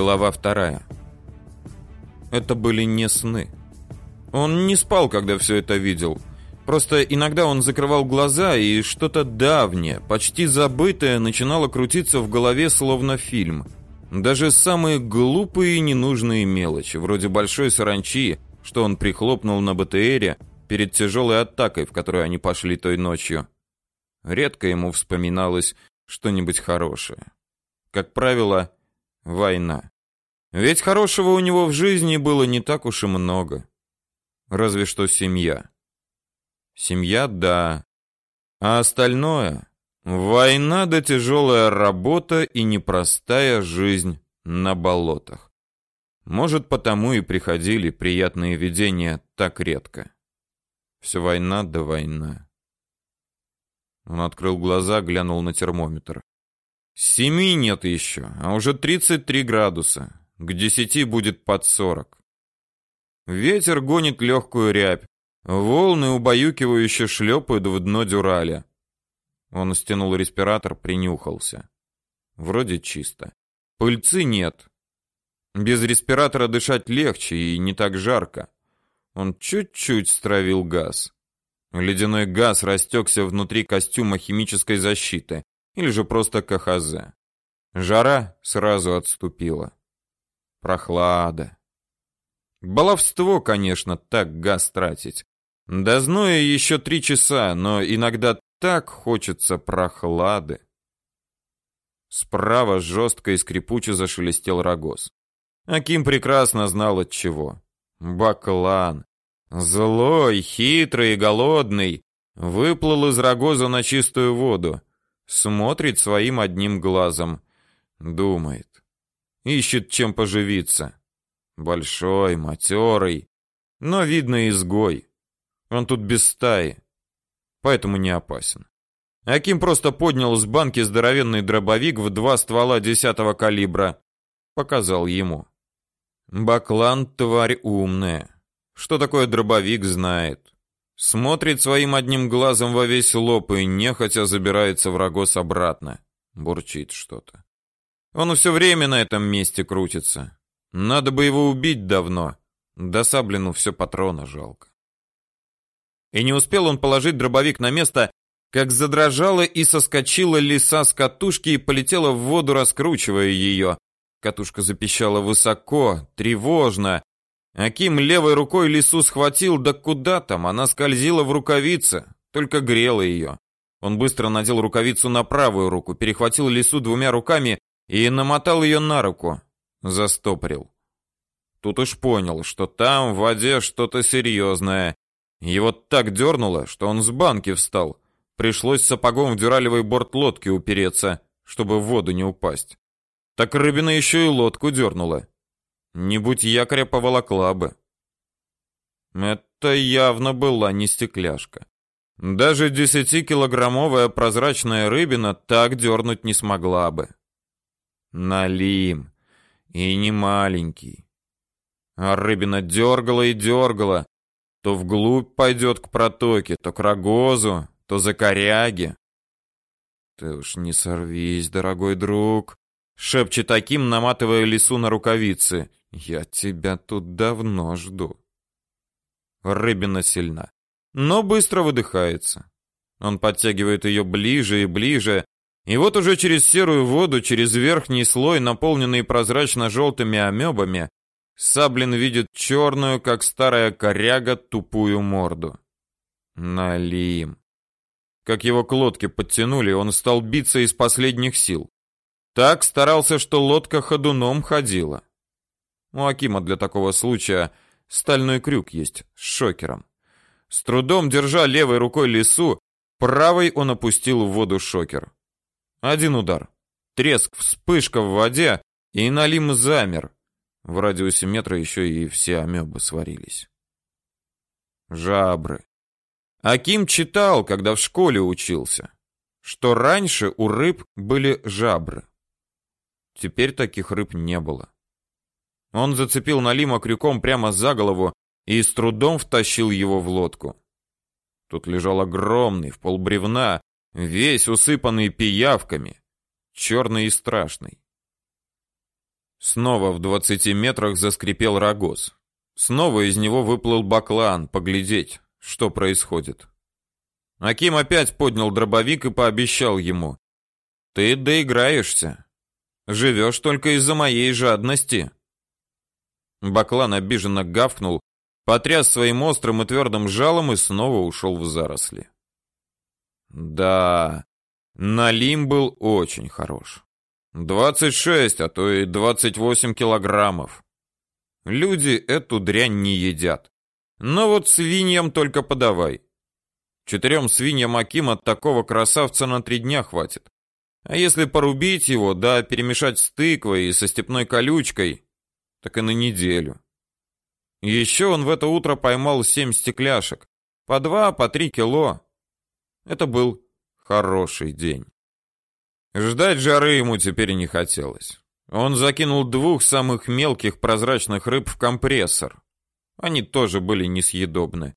Глава вторая. Это были не сны. Он не спал, когда все это видел. Просто иногда он закрывал глаза, и что-то давнее, почти забытое, начинало крутиться в голове, словно фильм. Даже самые глупые и ненужные мелочи, вроде большой саранчи, что он прихлопнул на БТРе перед тяжелой атакой, в которую они пошли той ночью. Редко ему вспоминалось что-нибудь хорошее. Как правило, война. Ведь хорошего у него в жизни было не так уж и много. Разве что семья. Семья, да. А остальное — война да тяжелая работа и непростая жизнь на болотах. Может, потому и приходили приятные видения так редко. Все война да война. Он открыл глаза, глянул на термометр. Семи нет еще, а уже 33 градуса. К десяти будет под 40. Ветер гонит легкую рябь. Волны убаюкивающе шлепают в дно дюраля. Он стянул респиратор, принюхался. Вроде чисто. Пыльцы нет. Без респиратора дышать легче и не так жарко. Он чуть-чуть стравил газ. Ледяной газ растекся внутри костюма химической защиты или же просто КХЗ. Жара сразу отступила. Прохлада. Баловство, конечно, так газ тратить. До зноя еще три часа, но иногда так хочется прохлады. Справа жестко и скрипуче зашелестел рогоз. Аким прекрасно знал от чего. Баклан. Злой, хитрый и голодный. Выплыл из рогоза на чистую воду. Смотрит своим одним глазом. Думает. Ищет чем поживиться. Большой, матерый, но, видно, изгой. Он тут без стаи, поэтому не опасен. Аким просто поднял с банки здоровенный дробовик в два ствола десятого калибра. Показал ему. Баклан тварь умная. Что такое дробовик, знает. Смотрит своим одним глазом во весь лоб и нехотя забирается в рогоз обратно. Бурчит что-то. Он все время на этом месте крутится. Надо бы его убить давно. До саблину все патрона жалко. И не успел он положить дробовик на место, как задрожала и соскочила лиса с катушки и полетела в воду, раскручивая ее. Катушка запищала высоко, тревожно. Аким левой рукой лису схватил, да куда там, она скользила в рукавице, только грела ее. Он быстро надел рукавицу на правую руку, перехватил лису двумя руками и намотал ее на руку. Застопорил. Тут уж понял, что там в воде что-то серьезное. Его так дернуло, что он с банки встал. Пришлось сапогом в дюралевый борт лодки упереться, чтобы в воду не упасть. Так рыбина еще и лодку дернула. Не будь якоря поволокла бы. Это явно была не стекляшка. Даже десятикилограммовая прозрачная рыбина так дернуть не смогла бы. Налим. И не маленький. А рыбина дергала и дергала. То вглубь пойдет к протоке, то к рогозу, то за коряги. Ты уж не сорвись, дорогой друг, шепчет таким, наматывая лису на рукавицы. Я тебя тут давно жду. Рыбина сильна, но быстро выдыхается. Он подтягивает ее ближе и ближе, и вот уже через серую воду, через верхний слой, наполненный прозрачно-желтыми амебами, Саблин видит черную, как старая коряга, тупую морду. Налим. Как его к лодке подтянули, он стал биться из последних сил. Так старался, что лодка ходуном ходила. У Акима для такого случая стальной крюк есть с шокером. С трудом держа левой рукой лесу, правой он опустил в воду шокер. Один удар. Треск, вспышка в воде, и Налим замер. В радиусе метра еще и все амебы сварились. Жабры. Аким читал, когда в школе учился, что раньше у рыб были жабры. Теперь таких рыб не было. Он зацепил Налима крюком прямо за голову и с трудом втащил его в лодку. Тут лежал огромный, в полбревна, весь усыпанный пиявками, черный и страшный. Снова в двадцати метрах заскрипел рогоз. Снова из него выплыл баклан, поглядеть, что происходит. Аким опять поднял дробовик и пообещал ему. «Ты доиграешься. Живешь только из-за моей жадности». Баклан обиженно гавкнул, потряс своим острым и твердым жалом и снова ушел в заросли. Да, Налим был очень хорош. 26, а то и 28 килограммов. Люди эту дрянь не едят. Но вот свиньям только подавай. Четырем свиньям Аким от такого красавца на три дня хватит. А если порубить его, да перемешать с тыквой и со степной колючкой, так и на неделю. Еще он в это утро поймал семь стекляшек, по два, по три кило. Это был хороший день. Ждать жары ему теперь не хотелось. Он закинул двух самых мелких прозрачных рыб в компрессор. Они тоже были несъедобны.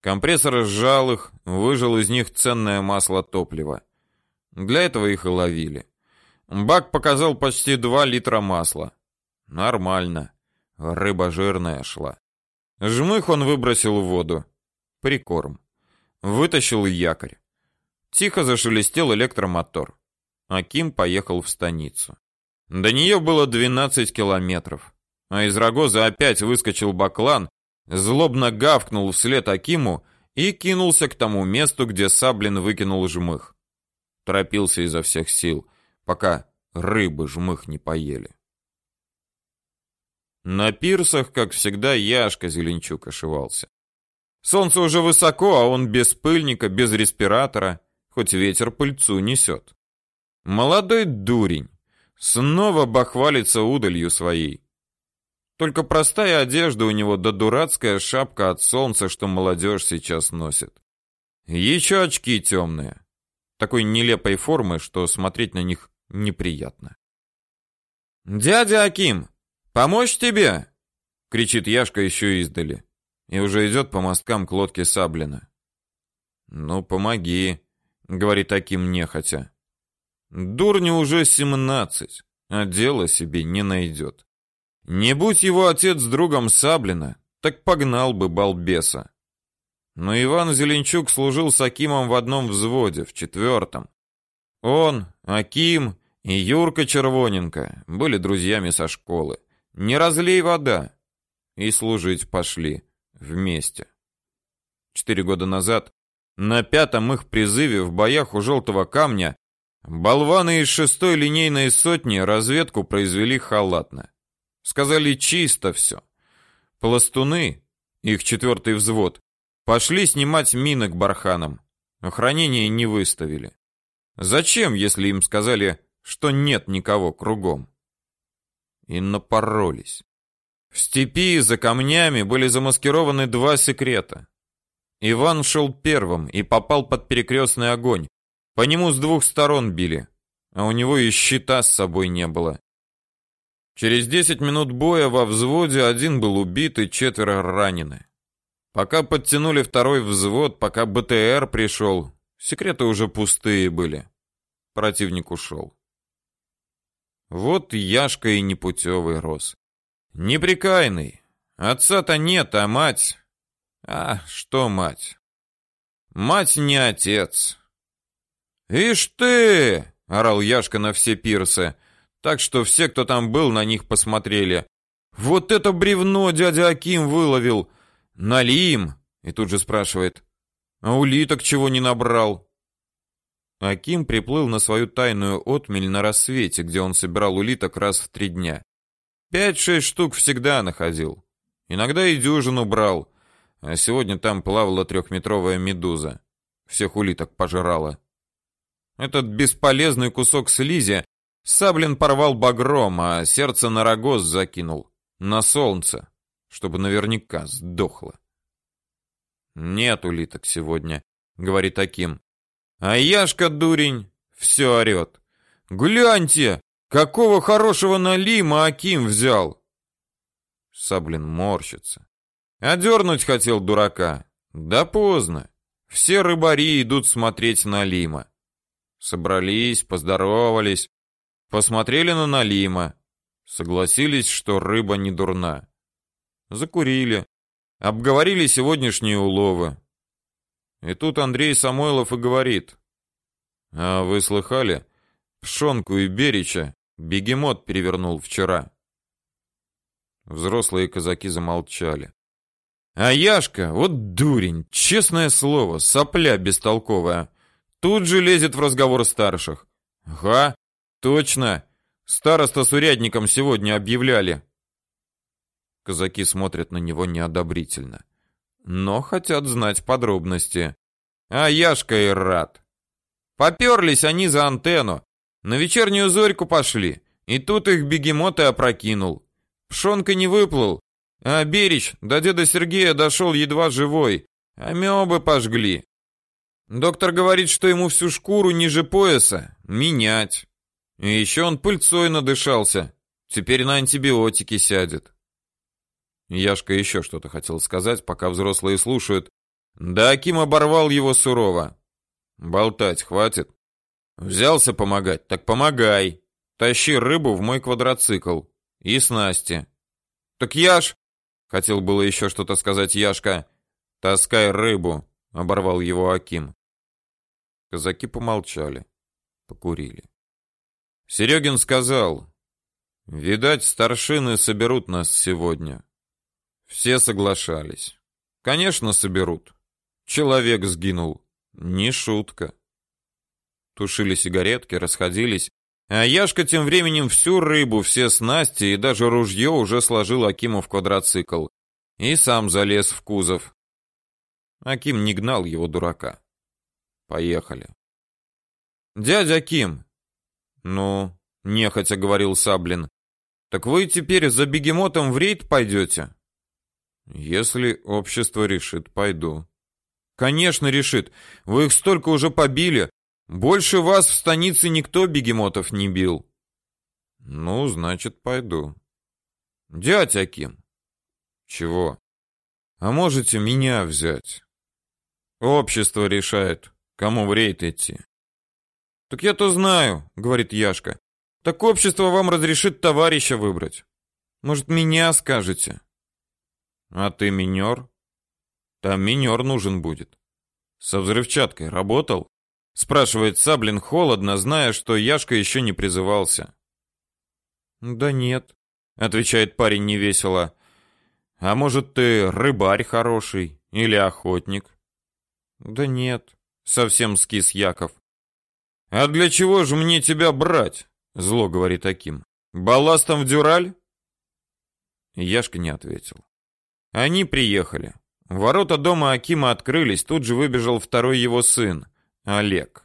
Компрессор сжал их, выжал из них ценное масло топлива. Для этого их и ловили. Бак показал почти 2 литра масла. Нормально. Рыба жирная шла. Жмых он выбросил в воду. Прикорм. Вытащил якорь. Тихо зашелестел электромотор. Аким поехал в станицу. До нее было 12 километров. А из Рогоза опять выскочил баклан, злобно гавкнул вслед Акиму и кинулся к тому месту, где Саблин выкинул жмых. Торопился изо всех сил, пока рыбы жмых не поели. На пирсах, как всегда, Яшка Зеленчук ошивался. Солнце уже высоко, а он без пыльника, без респиратора, хоть ветер пыльцу несет. Молодой дурень. Снова бахвалится удалью своей. Только простая одежда у него да дурацкая шапка от солнца, что молодежь сейчас носит. Еще очки темные. Такой нелепой формы, что смотреть на них неприятно. «Дядя Аким, помочь тебе?» — кричит Яшка еще издали. И уже идет по мосткам к лодке Саблина. «Ну, помоги», — говорит Аким нехотя. Дурню уже семнадцать, а дела себе не найдет. Не будь его отец другом Саблина, так погнал бы балбеса. Но Иван Зеленчук служил с Акимом в одном взводе, в четвертом. Он, Аким и Юрка Червоненко были друзьями со школы. Не разлей вода. И служить пошли вместе. Четыре года назад на пятом их призыве в боях у Желтого камня Болваны из шестой линейной сотни разведку произвели халатно. Сказали чисто все. Пластуны, их четвертый взвод, пошли снимать мины к барханам. Охранение не выставили. Зачем, если им сказали, что нет никого кругом? И напоролись. В степи за камнями были замаскированы два секрета. Иван шел первым и попал под перекрестный огонь, по нему с двух сторон били, а у него и щита с собой не было. Через десять минут боя во взводе один был убит и четверо ранены. Пока подтянули второй взвод, пока БТР пришел, секреты уже пустые были. Противник ушел. Вот Яшка и непутевый рос. Неприкаянный. Отца-то нет, а мать... А, что мать? Мать не отец. «Ишь ты!» — орал Яшка на все пирсы, так что все, кто там был, на них посмотрели. «Вот это бревно дядя Аким выловил! Налим!» И тут же спрашивает, «А улиток чего не набрал?» Аким приплыл на свою тайную отмель на рассвете, где он собирал улиток раз в три дня. Пять-шесть штук всегда находил. Иногда и дюжину брал, а сегодня там плавала трехметровая медуза. Всех улиток пожирала. Этот бесполезный кусок слизи Саблин порвал багром, а сердце на рогоз закинул. На солнце, чтобы наверняка сдохло. «Нет улиток сегодня», — говорит Аким. А Яшка, дурень, все орет. «Гляньте, какого хорошего налима Аким взял!» Саблин морщится. Одернуть хотел дурака. Да поздно. Все рыбари идут смотреть на Лима. Собрались, поздоровались, посмотрели на Налима. Согласились, что рыба не дурна. Закурили. Обговорили сегодняшние уловы. И тут Андрей Самойлов и говорит. А вы слыхали? Пшонку и Берича бегемот перевернул вчера. Взрослые казаки замолчали. А Яшка, вот дурень, честное слово, сопля бестолковая. Тут же лезет в разговор старших. Ага, точно. Староста с урядником сегодня объявляли. Казаки смотрят на него неодобрительно, но хотят знать подробности. А Яшка и рад. Поперлись они за антенну, на вечернюю зорьку пошли, и тут их бегемот и опрокинул. Пшонка не выплыл, а Берич до деда Сергея дошел едва живой, а мёбы пожгли. Доктор говорит, что ему всю шкуру ниже пояса менять. И еще он пыльцой надышался. Теперь на антибиотики сядет. Яшка еще что-то хотел сказать, пока взрослые слушают. Да Аким оборвал его сурово. Болтать хватит. Взялся помогать, так помогай. Тащи рыбу в мой квадроцикл и снасти. Так я ж хотел было еще что-то сказать Яшка. Таскай рыбу, оборвал его Аким. Казаки помолчали, покурили. Серегин сказал: "Видать, старшины соберут нас сегодня". Все соглашались. Конечно, соберут. Человек сгинул. Не шутка. Тушили сигаретки, расходились, а Яшка тем временем всю рыбу, все снасти и даже ружье уже сложил Акиму в квадроцикл и сам залез в кузов. Аким не гнал его дурака. Поехали. Дядя Аким. Ну, нехотя говорил Саблин. Так вы теперь за бегемотом в рейд пойдете? Если общество решит, пойду. Конечно, решит. Вы их столько уже побили. Больше вас в станице никто бегемотов не бил. Ну, значит, пойду. Дядя Аким. Чего? А можете меня взять? Общество решает, кому в рейд идти. Так я-то знаю, говорит Яшка. Так общество вам разрешит товарища выбрать. Может, меня скажете? А ты минер? Там минер нужен будет. Со взрывчаткой работал? Спрашивает Саблин холодно, зная, что Яшка еще не призывался. Да нет, отвечает парень невесело. А может, ты рыбарь хороший или охотник? Да нет, совсем скис Яков. А для чего же мне тебя брать? Зло говорит таким. Балластом в дюраль? Яшка не ответил. Они приехали. Ворота дома Акима открылись, тут же выбежал второй его сын, Олег.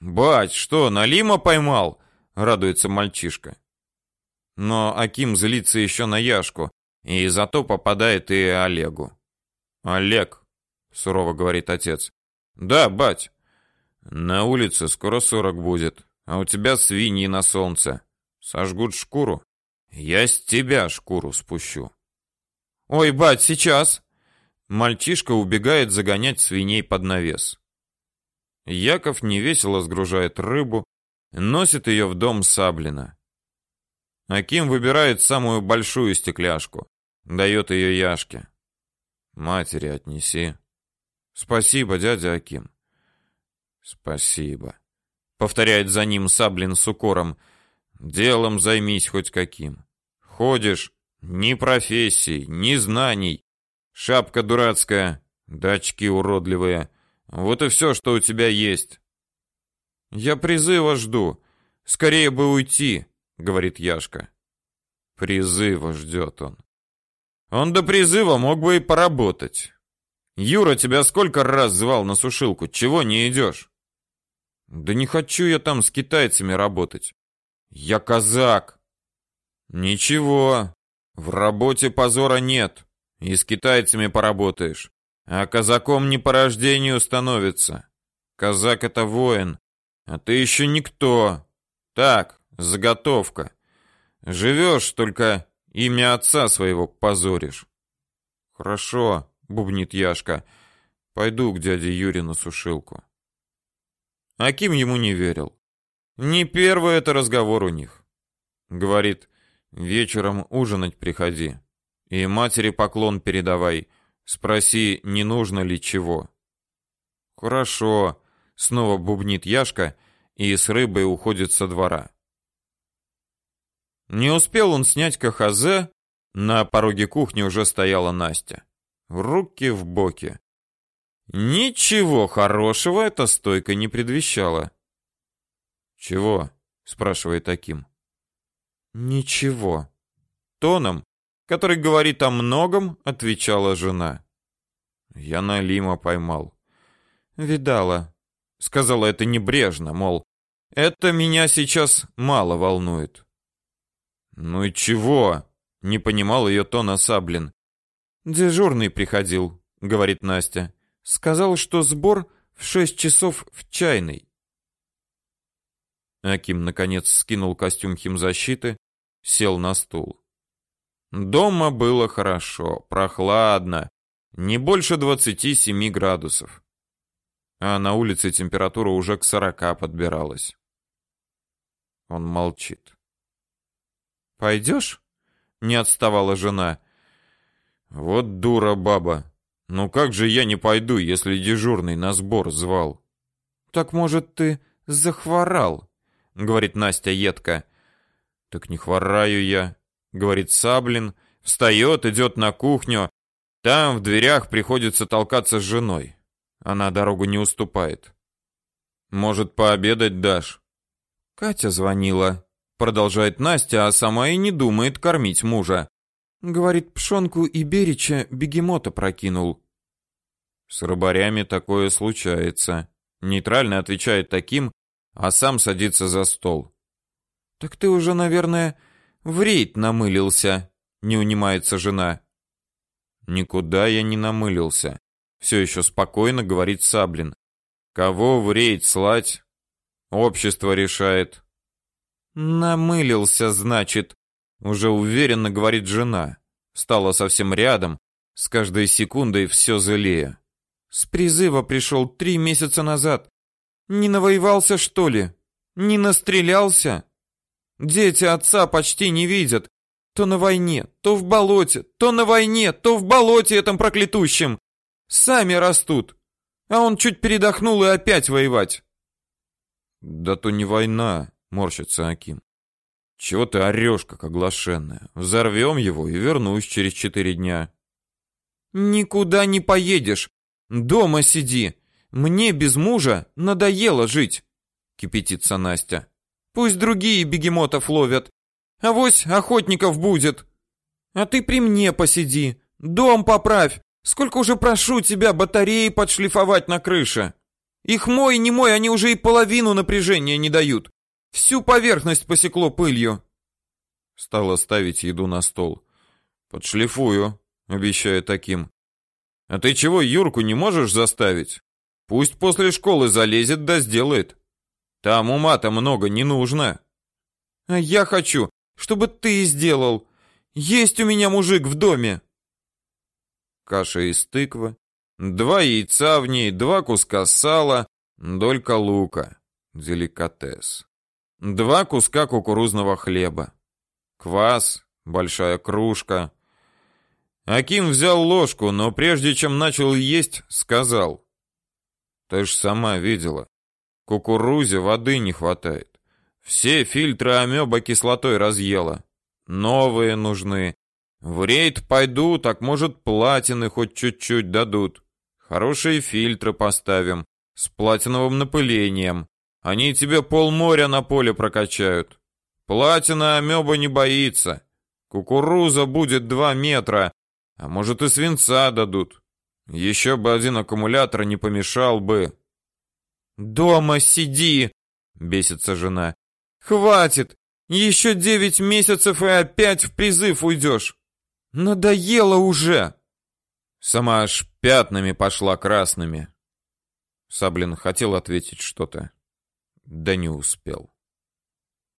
«Бать, что, Налима поймал?» — радуется мальчишка. Но Аким злится еще на Яшку, и зато попадает и Олегу. «Олег», — сурово говорит отец. «Да, бать. На улице скоро сорок будет, а у тебя свиньи на солнце. Сожгут шкуру. Я с тебя шкуру спущу». Ой, бать, сейчас. Мальчишка убегает загонять свиней под навес. Яков невесело сгружает рыбу, носит ее в дом Саблина. Аким выбирает самую большую стекляшку, дает ее Яшке. Матери отнеси. Спасибо, дядя Аким. Спасибо. Повторяет за ним Саблин с укором. Делом займись хоть каким. Ходишь, ни профессий, ни знаний. Шапка дурацкая, дачки уродливые. Вот и все, что у тебя есть. Я призыва жду. Скорее бы уйти, говорит Яшка. Призыва ждет он. Он до призыва мог бы и поработать. Юра тебя сколько раз звал на сушилку, чего не идешь? Да не хочу я там с китайцами работать. Я казак. Ничего, в работе позора нет, и с китайцами поработаешь. А казаком не по рождению становится. Казак это воин, а ты еще никто. Так, заготовка. Живешь, только имя отца своего позоришь. Хорошо, бубнит Яшка. Пойду к дяде Юре на сушилку. Аким ему не верил. Не первый это разговор у них. Говорит: Вечером ужинать приходи. И матери поклон передавай. Спроси, не нужно ли чего. Хорошо, снова бубнит Яшка и с рыбой уходит со двора. Не успел он снять КХЗ, на пороге кухни уже стояла Настя. Руки в боки. Ничего хорошего эта стойка не предвещала. «Чего?» — спрашивает Аким. «Ничего». Тоном, который говорит о многом, отвечала жена. Я Налима поймал. «Видала», — сказала это небрежно, мол, «это меня сейчас мало волнует». «Ну и чего?» — не понимал ее тона Саблин. «Дежурный приходил», — говорит Настя. «Сказал, что сбор в шесть часов в чайной». Аким, наконец, скинул костюм химзащиты, сел на стул. Дома было хорошо, прохладно, не больше 27 градусов. А на улице температура уже к 40 подбиралась. Он молчит. «Пойдешь?» — не отставала жена. Вот дура баба. Ну как же я не пойду, если дежурный на сбор звал? Так может ты захворал? говорит Настя едко. Так не хвораю я, говорит Саблин, встает, идет на кухню. Там в дверях приходится толкаться с женой. Она дорогу не уступает. Может, пообедать дашь? Катя звонила, продолжает Настя, а сама и не думает кормить мужа. Говорит, пшонку и береча бегемота прокинул. С рыбарями такое случается. Нейтрально отвечает таким, а сам садится за стол. Так ты уже, наверное, в рейд намылился, не унимается жена. Никуда я не намылился. Все еще спокойно говорит Саблин. Кого в рейд слать? Общество решает. Намылился, значит, уже уверенно говорит жена. Стала совсем рядом, с каждой секундой все злее. С призыва пришел три месяца назад. Не навоевался, что ли? Не настрелялся? Дети отца почти не видят. То на войне, то в болоте, то на войне, то в болоте этом проклятущем. Сами растут. А он чуть передохнул и опять воевать. Да то не война, морщится Аким. Чего ты орешь, как оглашенная? Взорвем его и вернусь через четыре дня. Никуда не поедешь. Дома сиди. Мне без мужа надоело жить. Кипятится Настя. Пусть другие бегемотов ловят. А вось охотников будет. А ты при мне посиди. Дом поправь. Сколько уже прошу тебя батареи подшлифовать на крыше. Их мой, не мой, они уже и половину напряжения не дают. Всю поверхность посекло пылью. Стала ставить еду на стол. Подшлифую, обещаю таким. А ты чего Юрку не можешь заставить? Пусть после школы залезет да сделает. Там ума-то много не нужно. А я хочу, чтобы ты сделал. Есть у меня мужик в доме. Каша из тыквы, два яйца в ней, два куска сала, долька лука. Деликатес два куска кукурузного хлеба, квас, большая кружка. Аким взял ложку, но прежде чем начал есть, сказал: "Ты ж сама видела, кукурузе воды не хватает. Все фильтры амеба кислотой разъела. Новые нужны. В рейд пойду, так может платины хоть чуть-чуть дадут. Хорошие фильтры поставим с платиновым напылением. Они тебе полморя на поле прокачают. Платина амеба не боится. Кукуруза будет два метра, а может и свинца дадут. Еще бы один аккумулятор не помешал бы. Дома сиди, бесится жена. Хватит. Еще девять месяцев и опять в призыв уйдешь. Надоело уже. Сама аж пятнами пошла красными. Саблин хотел ответить что-то да не успел.